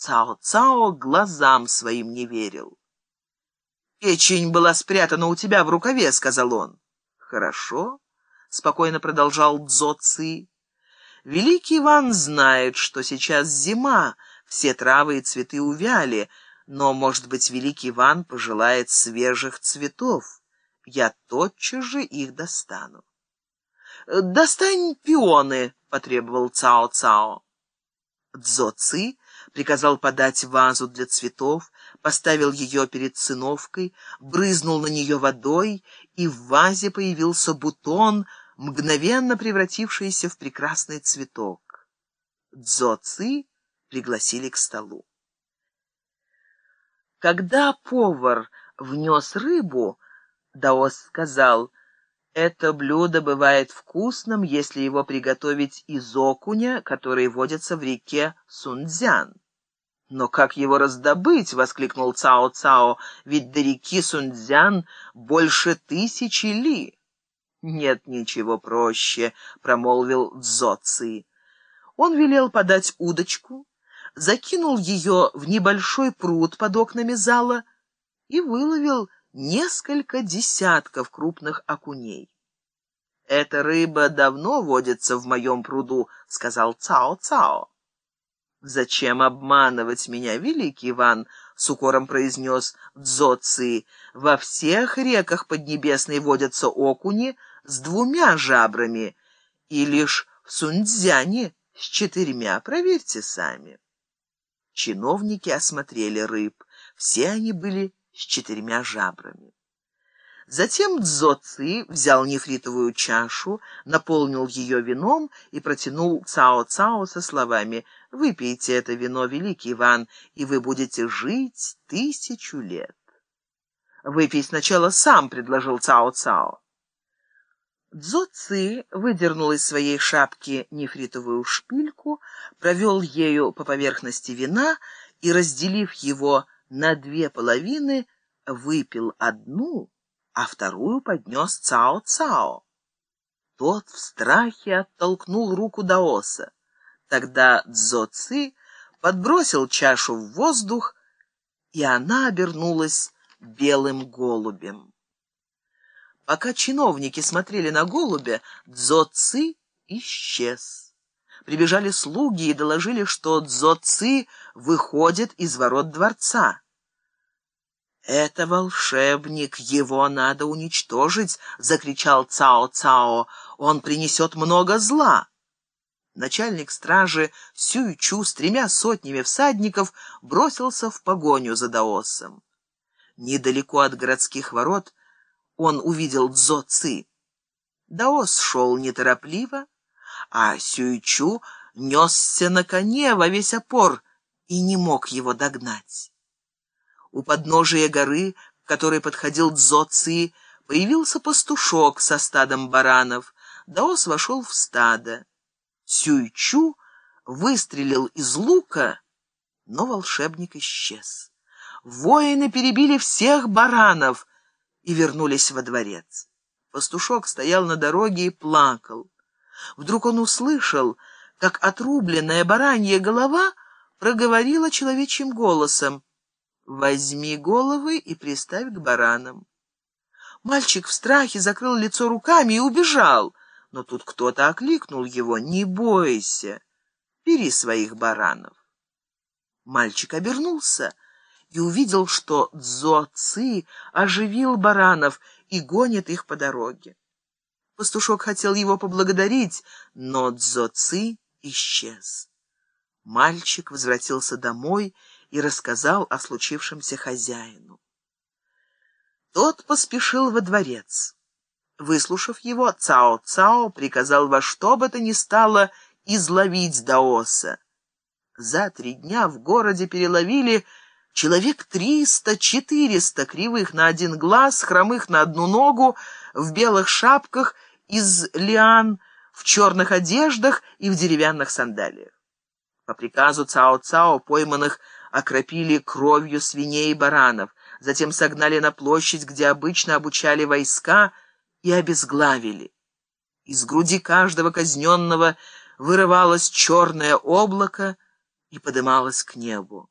Цао-Цао глазам своим не верил. «Печень была спрятана у тебя в рукаве», — сказал он. «Хорошо», — спокойно продолжал Цзо Ци. «Великий Иван знает, что сейчас зима, все травы и цветы увяли, но, может быть, Великий Иван пожелает свежих цветов. Я тотчас же их достану». «Достань пионы», — потребовал Цао-Цао. Цзо Ци приказал подать вазу для цветов, поставил ее перед циновкой, брызнул на нее водой, и в вазе появился бутон, мгновенно превратившийся в прекрасный цветок. Цзо Ци пригласили к столу. Когда повар внес рыбу, Даос сказал, «Это блюдо бывает вкусным, если его приготовить из окуня, который водится в реке Сунцзян». «Но как его раздобыть?» — воскликнул Цао-Цао. «Ведь до реки Сунцзян больше тысячи ли». «Нет ничего проще», — промолвил Цзоци. Он велел подать удочку, закинул ее в небольшой пруд под окнами зала и выловил несколько десятков крупных окуней. «Эта рыба давно водится в моем пруду», — сказал Цао-Цао. «Зачем обманывать меня, великий Иван?» — с укором произнес Дзоци. «Во всех реках Поднебесной водятся окуни с двумя жабрами, и лишь в Сунцзяне с четырьмя, проверьте сами». Чиновники осмотрели рыб. Все они были с четырьмя жабрами. Затем Цзоци взял нефритовую чашу, наполнил ее вином и протянул Цао-Цао со словами «Выпейте это вино, великий Иван, и вы будете жить тысячу лет». «Выпей сначала сам», — предложил Цао-Цао. Цзоци выдернул из своей шапки нефритовую шпильку, провел ею по поверхности вина и, разделив его на две половины, выпил одну, а вторую поднес Цао-Цао. Тот в страхе оттолкнул руку Даоса. Тогда Цзо-Ци подбросил чашу в воздух, и она обернулась белым голубем. Пока чиновники смотрели на голубя, Цзо-Ци исчез. Прибежали слуги и доложили, что Цзо-Ци выходит из ворот дворца. «Это волшебник, его надо уничтожить!» — закричал Цао-Цао. «Он принесет много зла!» Начальник стражи Сюйчу с тремя сотнями всадников бросился в погоню за Даосом. Недалеко от городских ворот он увидел Цзо Ци. Даос шел неторопливо, а Сюйчу несся на коне во весь опор и не мог его догнать. У подножия горы, к которой подходил Дзоци, появился пастушок со стадом баранов. Даос вошел в стадо. Сюйчу выстрелил из лука, но волшебник исчез. Воины перебили всех баранов и вернулись во дворец. Пастушок стоял на дороге и плакал. Вдруг он услышал, как отрубленная баранья голова проговорила человечьим голосом — Возьми головы и приставь к баранам. Мальчик в страхе закрыл лицо руками и убежал, но тут кто-то окликнул его «Не бойся, бери своих баранов». Мальчик обернулся и увидел, что Цзо-Ци оживил баранов и гонит их по дороге. Пастушок хотел его поблагодарить, но Цзо-Ци исчез. Мальчик возвратился домой и рассказал о случившемся хозяину. Тот поспешил во дворец. Выслушав его, Цао-Цао приказал во что бы то ни стало изловить Даоса. За три дня в городе переловили человек триста-четыреста кривых на один глаз, хромых на одну ногу, в белых шапках из лиан, в черных одеждах и в деревянных сандалиях. По приказу Цао-Цао пойманных окропили кровью свиней и баранов, затем согнали на площадь, где обычно обучали войска, и обезглавили. Из груди каждого казненного вырывалось черное облако, и подымалась к небу.